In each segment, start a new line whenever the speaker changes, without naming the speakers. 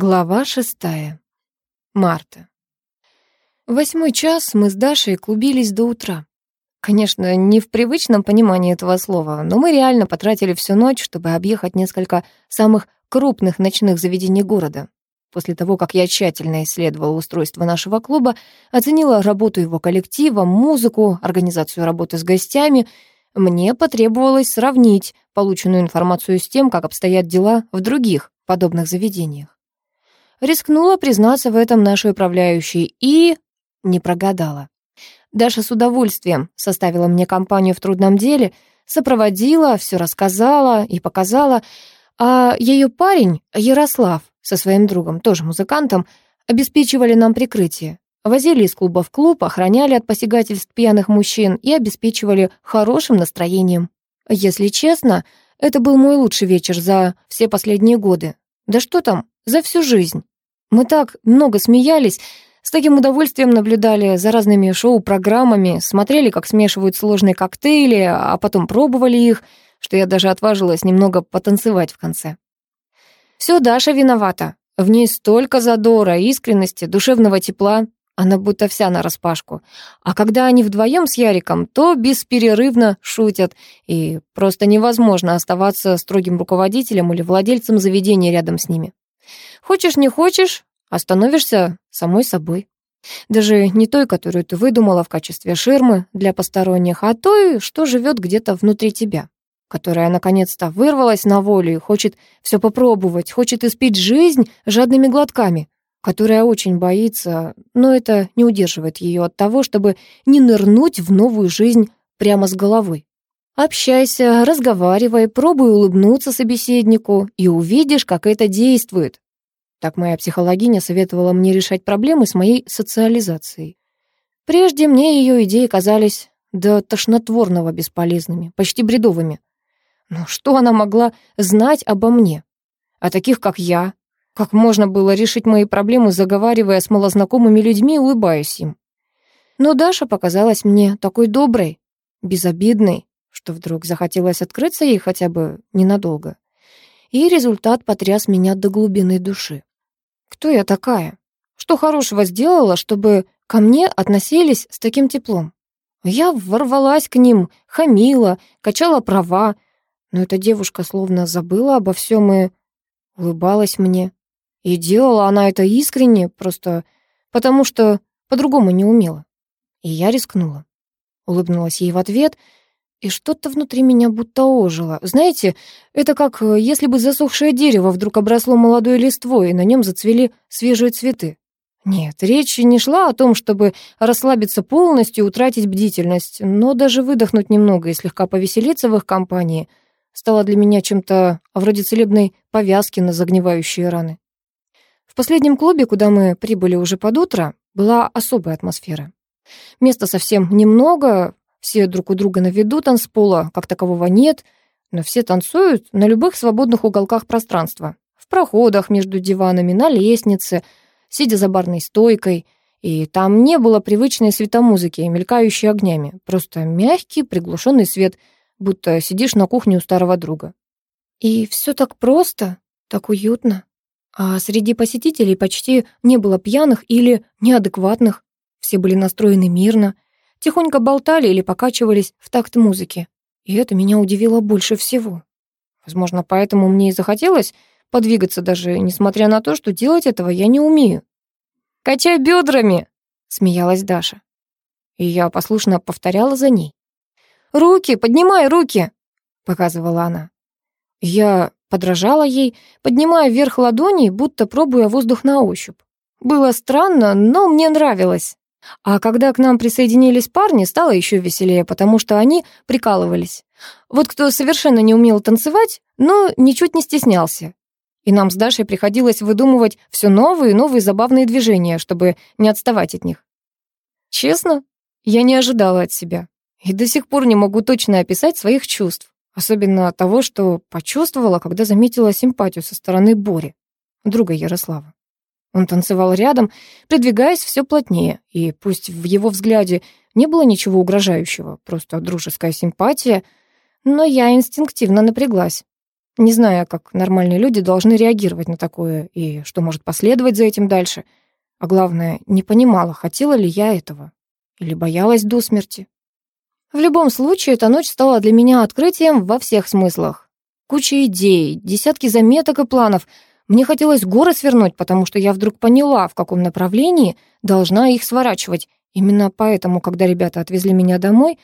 Глава шестая. Марта. восьмой час мы с Дашей клубились до утра. Конечно, не в привычном понимании этого слова, но мы реально потратили всю ночь, чтобы объехать несколько самых крупных ночных заведений города. После того, как я тщательно исследовала устройство нашего клуба, оценила работу его коллектива, музыку, организацию работы с гостями, мне потребовалось сравнить полученную информацию с тем, как обстоят дела в других подобных заведениях. Рискнула признаться в этом нашей управляющей и... не прогадала. Даша с удовольствием составила мне компанию в трудном деле, сопроводила, все рассказала и показала, а ее парень, Ярослав, со своим другом, тоже музыкантом, обеспечивали нам прикрытие. Возили из клуба в клуб, охраняли от посягательств пьяных мужчин и обеспечивали хорошим настроением. Если честно, это был мой лучший вечер за все последние годы. Да что там, за всю жизнь. Мы так много смеялись, с таким удовольствием наблюдали за разными шоу-программами, смотрели, как смешивают сложные коктейли, а потом пробовали их, что я даже отважилась немного потанцевать в конце. Все Даша виновата. В ней столько задора, искренности, душевного тепла. Она будто вся нараспашку. А когда они вдвоем с Яриком, то бесперерывно шутят, и просто невозможно оставаться строгим руководителем или владельцем заведения рядом с ними. Хочешь, не хочешь, остановишься самой собой. Даже не той, которую ты выдумала в качестве ширмы для посторонних, а той, что живет где-то внутри тебя, которая наконец-то вырвалась на волю и хочет все попробовать, хочет испить жизнь жадными глотками, которая очень боится, но это не удерживает ее от того, чтобы не нырнуть в новую жизнь прямо с головой. Общайся, разговаривай, пробуй улыбнуться собеседнику, и увидишь, как это действует. Так моя психологиня советовала мне решать проблемы с моей социализацией. Прежде мне ее идеи казались до тошнотворного бесполезными, почти бредовыми. Но что она могла знать обо мне? О таких, как я? Как можно было решить мои проблемы, заговаривая с малознакомыми людьми и улыбаясь им? Но Даша показалась мне такой доброй, безобидной, что вдруг захотелось открыться ей хотя бы ненадолго. И результат потряс меня до глубины души. Кто я такая? Что хорошего сделала, чтобы ко мне относились с таким теплом? Я ворвалась к ним, хамила, качала права, но эта девушка словно забыла обо всем и улыбалась мне. И делала она это искренне, просто потому что по-другому не умела. И я рискнула. Улыбнулась ей в ответ — и что-то внутри меня будто ожило. Знаете, это как э, если бы засохшее дерево вдруг обросло молодой листвой, и на нем зацвели свежие цветы. Нет, речь не шла о том, чтобы расслабиться полностью и утратить бдительность, но даже выдохнуть немного и слегка повеселиться в их компании стало для меня чем-то вроде целебной повязки на загнивающие раны. В последнем клубе, куда мы прибыли уже под утро, была особая атмосфера. Места совсем немного, все друг у друга на виду, танцпола как такового нет, но все танцуют на любых свободных уголках пространства. В проходах между диванами, на лестнице, сидя за барной стойкой. И там не было привычной светомузыки, мелькающей огнями. Просто мягкий, приглушенный свет, будто сидишь на кухне у старого друга. И все так просто, так уютно. А среди посетителей почти не было пьяных или неадекватных. Все были настроены мирно — тихонько болтали или покачивались в такт музыки. И это меня удивило больше всего. Возможно, поэтому мне и захотелось подвигаться даже, несмотря на то, что делать этого я не умею. «Качай бедрами!» — смеялась Даша. И я послушно повторяла за ней. «Руки, поднимай руки!» — показывала она. Я подражала ей, поднимая вверх ладони, будто пробуя воздух на ощупь. Было странно, но мне нравилось. А когда к нам присоединились парни, стало еще веселее, потому что они прикалывались. Вот кто совершенно не умел танцевать, но ничуть не стеснялся. И нам с Дашей приходилось выдумывать все новые и новые забавные движения, чтобы не отставать от них. Честно, я не ожидала от себя. И до сих пор не могу точно описать своих чувств. Особенно того, что почувствовала, когда заметила симпатию со стороны Бори, друга Ярослава. Он танцевал рядом, придвигаясь все плотнее, и пусть в его взгляде не было ничего угрожающего, просто дружеская симпатия, но я инстинктивно напряглась. Не зная, как нормальные люди должны реагировать на такое и что может последовать за этим дальше. А главное, не понимала, хотела ли я этого или боялась до смерти. В любом случае, эта ночь стала для меня открытием во всех смыслах. Куча идей, десятки заметок и планов. Мне хотелось горы свернуть, потому что я вдруг поняла, в каком направлении должна их сворачивать. Именно поэтому, когда ребята отвезли меня домой,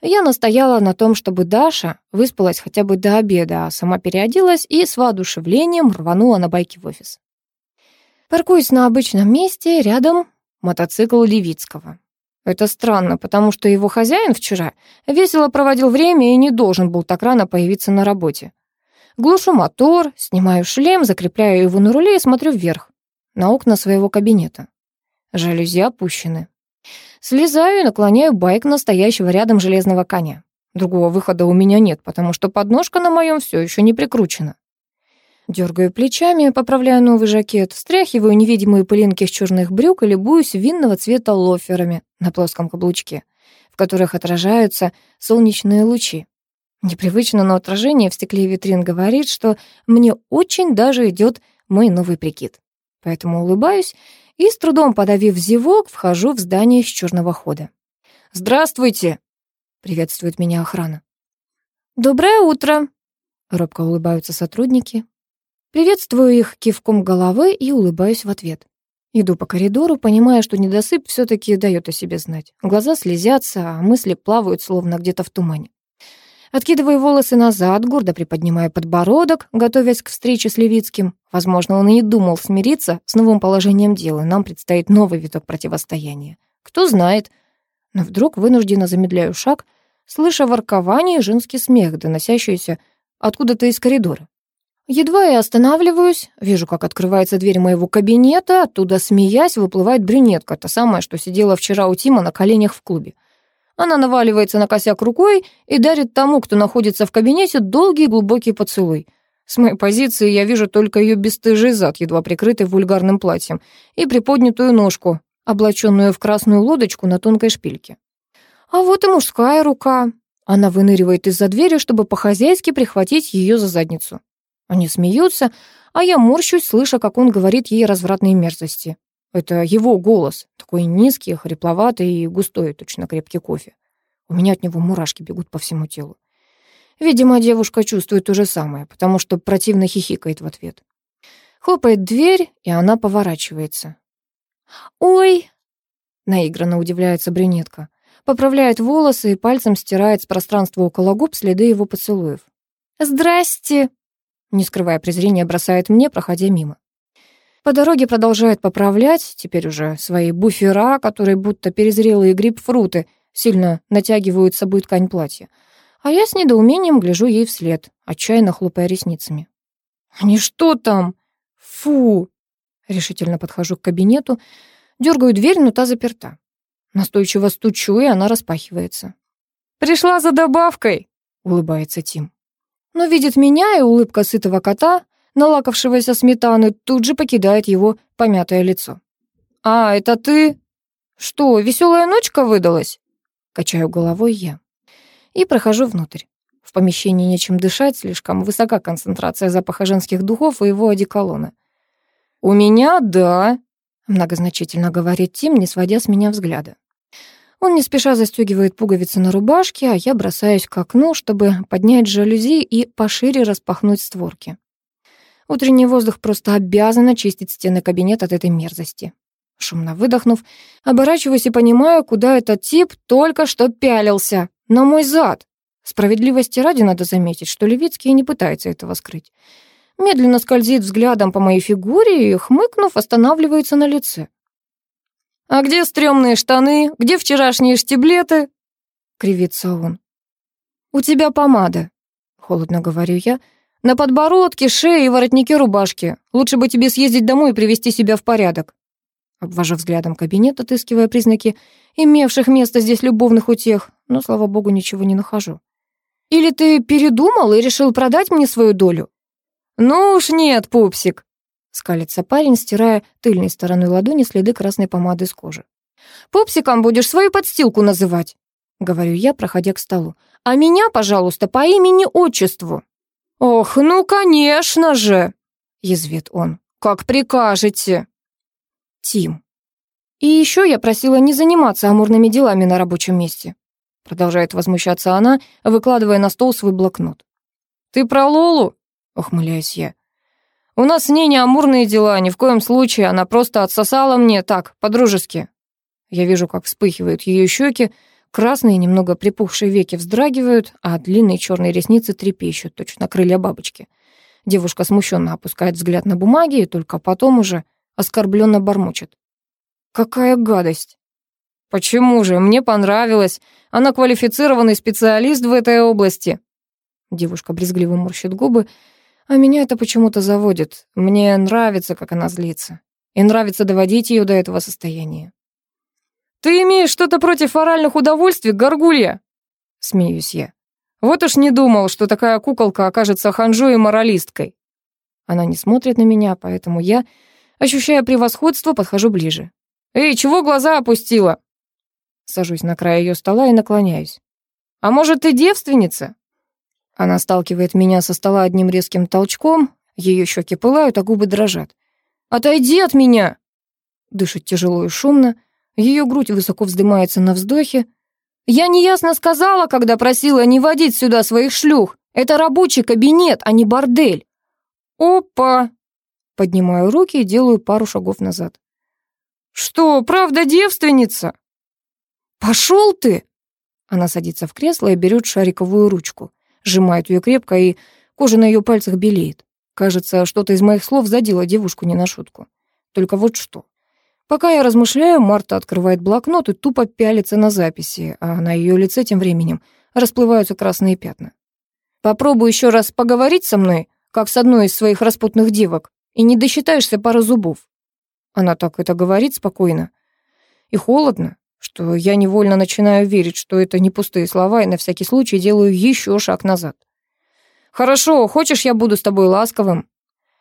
я настояла на том, чтобы Даша выспалась хотя бы до обеда, а сама переоделась и с воодушевлением рванула на байке в офис. Паркуюсь на обычном месте, рядом мотоцикл Левицкого. Это странно, потому что его хозяин вчера весело проводил время и не должен был так рано появиться на работе. Глушу мотор, снимаю шлем, закрепляю его на руле и смотрю вверх, на окна своего кабинета. Жалюзи опущены. Слезаю и наклоняю байк настоящего рядом железного коня. Другого выхода у меня нет, потому что подножка на моем все еще не прикручена. Дергаю плечами, поправляю новый жакет, встряхиваю невидимые пылинки с черных брюк и любуюсь винного цвета лоферами на плоском каблучке, в которых отражаются солнечные лучи. Непривычно, но отражение в стекле витрин говорит, что мне очень даже идет мой новый прикид. Поэтому улыбаюсь и, с трудом подавив зевок, вхожу в здание с черного хода. «Здравствуйте!» — приветствует меня охрана. «Доброе утро!» — робко улыбаются сотрудники, Приветствую их кивком головы и улыбаюсь в ответ. Иду по коридору, понимая, что недосып все таки дает о себе знать. Глаза слезятся, а мысли плавают, словно где-то в тумане. Откидываю волосы назад, гордо приподнимая подбородок, готовясь к встрече с Левицким. Возможно, он и не думал смириться с новым положением дела. Нам предстоит новый виток противостояния. Кто знает. Но вдруг вынужденно замедляю шаг, слыша воркование и женский смех, доносящийся откуда-то из коридора. Едва я останавливаюсь, вижу, как открывается дверь моего кабинета, оттуда, смеясь, выплывает брюнетка, та самая, что сидела вчера у Тима на коленях в клубе. Она наваливается на косяк рукой и дарит тому, кто находится в кабинете, долгий глубокий поцелуй. С моей позиции я вижу только ее бесстыжий зад, едва прикрытый вульгарным платьем, и приподнятую ножку, облаченную в красную лодочку на тонкой шпильке. А вот и мужская рука. Она выныривает из-за двери, чтобы по-хозяйски прихватить ее за задницу. Они смеются, а я морщусь, слыша, как он говорит ей развратные мерзости. Это его голос, такой низкий, хрипловатый и густой, точно крепкий кофе. У меня от него мурашки бегут по всему телу. Видимо, девушка чувствует то же самое, потому что противно хихикает в ответ. Хлопает дверь, и она поворачивается. «Ой!» — наигранно удивляется брюнетка. Поправляет волосы и пальцем стирает с пространства около губ следы его поцелуев. «Здрасте!» не скрывая презрения, бросает мне, проходя мимо. По дороге продолжает поправлять, теперь уже свои буфера, которые будто перезрелые грейпфруты, сильно натягивают с собой ткань платья. А я с недоумением гляжу ей вслед, отчаянно хлопая ресницами. «Они что там? Фу!» Решительно подхожу к кабинету, дергаю дверь, но та заперта. Настойчиво стучу, и она распахивается. «Пришла за добавкой!» — улыбается Тим но видит меня, и улыбка сытого кота, налакавшегося сметаны, тут же покидает его помятое лицо. «А, это ты? Что, веселая ночка выдалась?» Качаю головой я. И прохожу внутрь. В помещении нечем дышать, слишком высока концентрация запаха женских духов и его одеколона. «У меня — да», — многозначительно говорит Тим, не сводя с меня взгляда. Он не спеша застегивает пуговицы на рубашке, а я бросаюсь к окну, чтобы поднять жалюзи и пошире распахнуть створки. Утренний воздух просто обязан очистить стены кабинета от этой мерзости. Шумно выдохнув, оборачиваюсь и понимаю, куда этот тип только что пялился. На мой зад. Справедливости ради надо заметить, что Левицкий не пытается этого скрыть. Медленно скользит взглядом по моей фигуре и, хмыкнув, останавливается на лице. «А где стрёмные штаны? Где вчерашние штиблеты?» — кривится он. «У тебя помада», — холодно говорю я, «на подбородке, шее и воротнике рубашки. Лучше бы тебе съездить домой и привести себя в порядок». Обвожу взглядом кабинет, отыскивая признаки имевших место здесь любовных утех, но, слава богу, ничего не нахожу. «Или ты передумал и решил продать мне свою долю?» «Ну уж нет, пупсик», Скалится парень, стирая тыльной стороной ладони следы красной помады с кожи. «Пупсиком будешь свою подстилку называть», — говорю я, проходя к столу. «А меня, пожалуйста, по имени-отчеству». «Ох, ну, конечно же!» — язвит он. «Как прикажете!» Тим. «И еще я просила не заниматься амурными делами на рабочем месте», — продолжает возмущаться она, выкладывая на стол свой блокнот. «Ты про Лолу?» — ухмыляюсь я. «У нас с ней не амурные дела, ни в коем случае, она просто отсосала мне так, по-дружески». Я вижу, как вспыхивают ее щеки, красные, немного припухшие веки вздрагивают, а длинные черные ресницы трепещут, точно крылья бабочки. Девушка смущенно опускает взгляд на бумаги и только потом уже оскорбленно бормочет. Какая гадость. Почему же? Мне понравилось. Она квалифицированный специалист в этой области. Девушка брезгливо морщит губы, а меня это почему-то заводит. Мне нравится, как она злится. И нравится доводить ее до этого состояния. «Ты имеешь что-то против оральных удовольствий, горгулья?» Смеюсь я. «Вот уж не думал, что такая куколка окажется ханжой и моралисткой». Она не смотрит на меня, поэтому я, ощущая превосходство, подхожу ближе. «Эй, чего глаза опустила?» Сажусь на край ее стола и наклоняюсь. «А может, ты девственница?» Она сталкивает меня со стола одним резким толчком, ее щеки пылают, а губы дрожат. «Отойди от меня!» Дышит тяжело и шумно, ее грудь высоко вздымается на вздохе. «Я неясно сказала, когда просила не водить сюда своих шлюх. Это рабочий кабинет, а не бордель». «Опа!» Поднимаю руки и делаю пару шагов назад. «Что, правда девственница?» «Пошел ты!» Она садится в кресло и берет шариковую ручку, сжимает ее крепко, и кожа на ее пальцах белеет. Кажется, что-то из моих слов задело девушку не на шутку. Только вот что. Пока я размышляю, Марта открывает блокнот и тупо пялится на записи, а на ее лице тем временем расплываются красные пятна. «Попробуй еще раз поговорить со мной, как с одной из своих распутных девок, и не досчитаешься пары зубов. Она так это говорит спокойно и холодно, что я невольно начинаю верить, что это не пустые слова, и на всякий случай делаю еще шаг назад. «Хорошо, хочешь, я буду с тобой ласковым?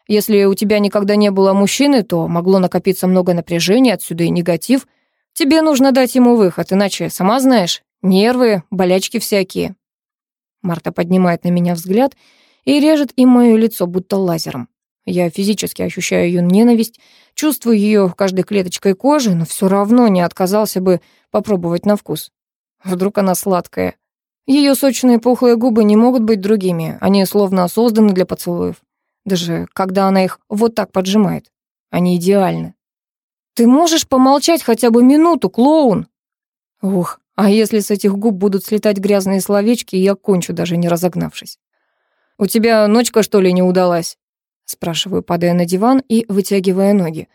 Если у тебя никогда не было мужчины, то могло накопиться много напряжения, отсюда и негатив. Тебе нужно дать ему выход, иначе, сама знаешь, нервы, болячки всякие». Марта поднимает на меня взгляд и режет им мое лицо, будто лазером. Я физически ощущаю ее ненависть, чувствую ее каждой клеточкой кожи, но все равно не отказался бы попробовать на вкус. Вдруг она сладкая. Ее сочные пухлые губы не могут быть другими, они словно созданы для поцелуев. Даже когда она их вот так поджимает. Они идеальны. «Ты можешь помолчать хотя бы минуту, клоун?» Ух, а если с этих губ будут слетать грязные словечки, я кончу, даже не разогнавшись. «У тебя ночка, что ли, не удалась?» Спрашиваю, падая на диван и вытягивая ноги.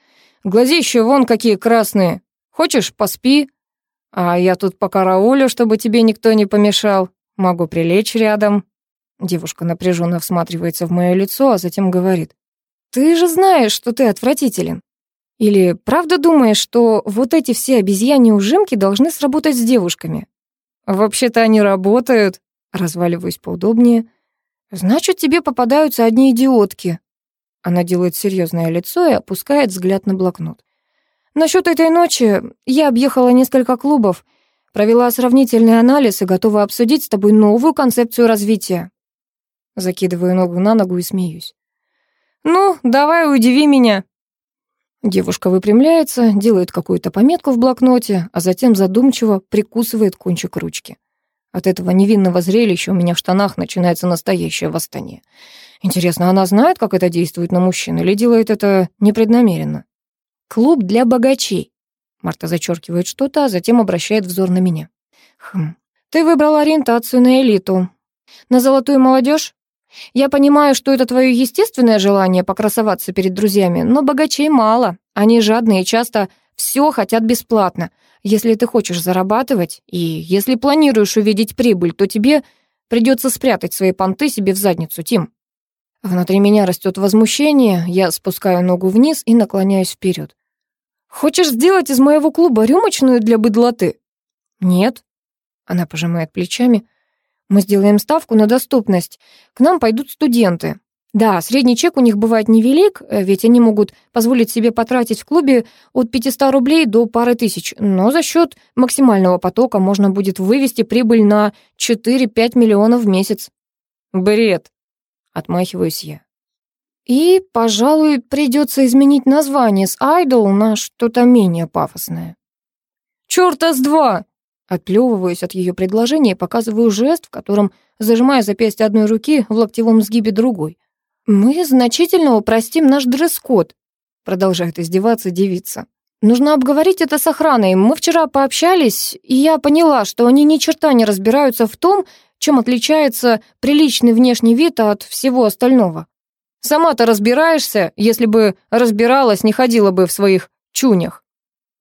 Глазища вон какие красные. Хочешь, поспи? А я тут по караулю, чтобы тебе никто не помешал. Могу прилечь рядом. Девушка напряженно всматривается в мое лицо, а затем говорит. Ты же знаешь, что ты отвратителен. Или правда думаешь, что вот эти все обезьяньи ужимки должны сработать с девушками? Вообще-то они работают. Разваливаюсь поудобнее. Значит, тебе попадаются одни идиотки. Она делает серьезное лицо и опускает взгляд на блокнот. Насчет этой ночи я объехала несколько клубов, провела сравнительный анализ и готова обсудить с тобой новую концепцию развития. Закидываю ногу на ногу и смеюсь. «Ну, давай удиви меня». Девушка выпрямляется, делает какую-то пометку в блокноте, а затем задумчиво прикусывает кончик ручки. От этого невинного зрелища у меня в штанах начинается настоящее восстание. Интересно, она знает, как это действует на мужчин, или делает это непреднамеренно? Клуб для богачей. Марта зачеркивает что-то, а затем обращает взор на меня. Хм. Ты выбрала ориентацию на элиту. На золотую молодежь? Я понимаю, что это твое естественное желание покрасоваться перед друзьями, но богачей мало. Они жадные и часто все хотят бесплатно. Если ты хочешь зарабатывать, и если планируешь увидеть прибыль, то тебе придется спрятать свои понты себе в задницу, Тим. Внутри меня растет возмущение, я спускаю ногу вниз и наклоняюсь вперед. Хочешь сделать из моего клуба рюмочную для быдлоты? Нет. Она пожимает плечами. Мы сделаем ставку на доступность. К нам пойдут студенты. Да, средний чек у них бывает невелик, э, ведь они могут позволить себе потратить в клубе от 500 рублей до пары тысяч, но за счет максимального потока можно будет вывести прибыль на 4-5 миллионов в месяц. Бред. Отмахиваюсь я. И, пожалуй, придется изменить название с «Айдол» на что-то менее пафосное. «Чёрта с два!» Отплёвываюсь от ее предложения и показываю жест, в котором зажимаю запястье одной руки в локтевом сгибе другой. «Мы значительно упростим наш дресс-код», продолжает издеваться девица. «Нужно обговорить это с охраной. Мы вчера пообщались, и я поняла, что они ни черта не разбираются в том, чем отличается приличный внешний вид от всего остального. Сама-то разбираешься, если бы разбиралась, не ходила бы в своих чунях.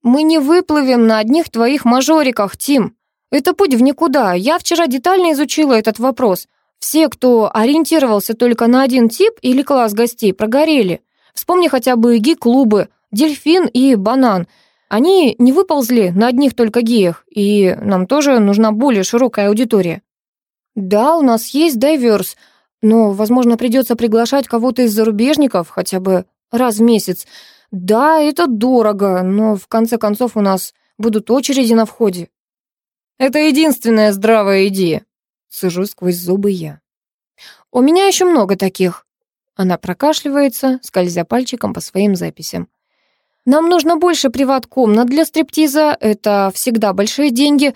Мы не выплывем на одних твоих мажориках, Тим. Это путь в никуда. Я вчера детально изучила этот вопрос. Все, кто ориентировался только на один тип или класс гостей, прогорели. Вспомни хотя бы ги-клубы, дельфин и банан. Они не выползли на одних только геях, и нам тоже нужна более широкая аудитория. Да, у нас есть дайверс — но, возможно, придется приглашать кого-то из зарубежников хотя бы раз в месяц. Да, это дорого, но в конце концов у нас будут очереди на входе. Это единственная здравая идея. Сижу сквозь зубы я. У меня еще много таких. Она прокашливается, скользя пальчиком по своим записям. Нам нужно больше приват-комнат для стриптиза, это всегда большие деньги.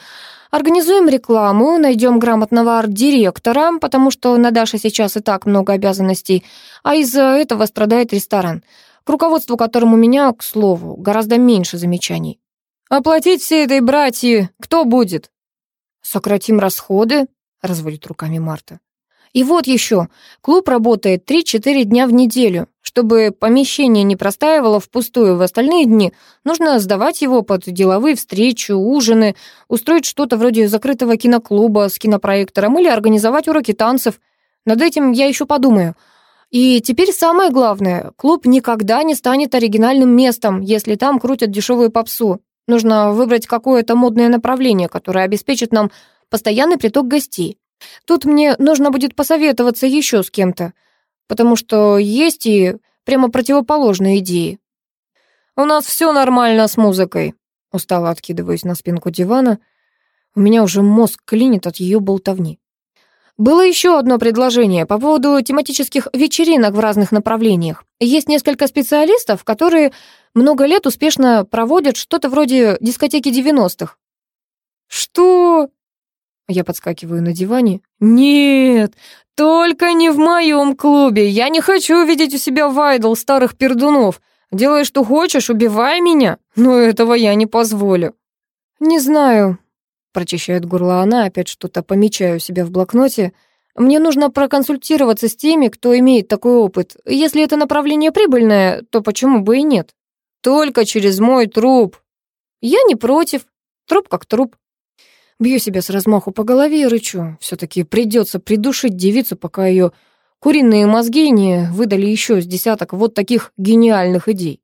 Организуем рекламу, найдем грамотного арт-директора, потому что на Даше сейчас и так много обязанностей, а из-за этого страдает ресторан, к руководству которым у меня, к слову, гораздо меньше замечаний. Оплатить все этой братьи кто будет? Сократим расходы, разводит руками Марта. И вот еще, клуб работает 3-4 дня в неделю. Чтобы помещение не простаивало впустую в остальные дни, нужно сдавать его под деловые встречи, ужины, устроить что-то вроде закрытого киноклуба с кинопроектором или организовать уроки танцев. Над этим я еще подумаю. И теперь самое главное, клуб никогда не станет оригинальным местом, если там крутят дешевую попсу. Нужно выбрать какое-то модное направление, которое обеспечит нам постоянный приток гостей. Тут мне нужно будет посоветоваться еще с кем-то, потому что есть и прямо противоположные идеи. «У нас все нормально с музыкой», — устало откидываюсь на спинку дивана. У меня уже мозг клинит от ее болтовни. Было еще одно предложение по поводу тематических вечеринок в разных направлениях. Есть несколько специалистов, которые много лет успешно проводят что-то вроде дискотеки 90-х. «Что?» Я подскакиваю на диване. «Нет, только не в моем клубе. Я не хочу видеть у себя вайдл старых пердунов. Делай, что хочешь, убивай меня, но этого я не позволю». «Не знаю», — прочищает горло она, опять что-то помечаю себя в блокноте. «Мне нужно проконсультироваться с теми, кто имеет такой опыт. Если это направление прибыльное, то почему бы и нет?» «Только через мой труп». «Я не против. Труп как труп». Бью себя с размаху по голове и рычу. Все-таки придется придушить девицу, пока ее куриные мозги не выдали еще с десяток вот таких гениальных идей.